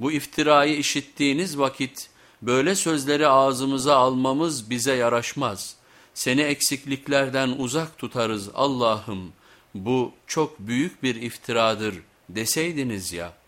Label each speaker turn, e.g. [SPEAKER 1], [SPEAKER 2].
[SPEAKER 1] Bu iftirayı işittiğiniz vakit böyle sözleri ağzımıza almamız bize yaraşmaz. Seni eksikliklerden uzak tutarız Allah'ım bu çok büyük bir iftiradır deseydiniz ya.''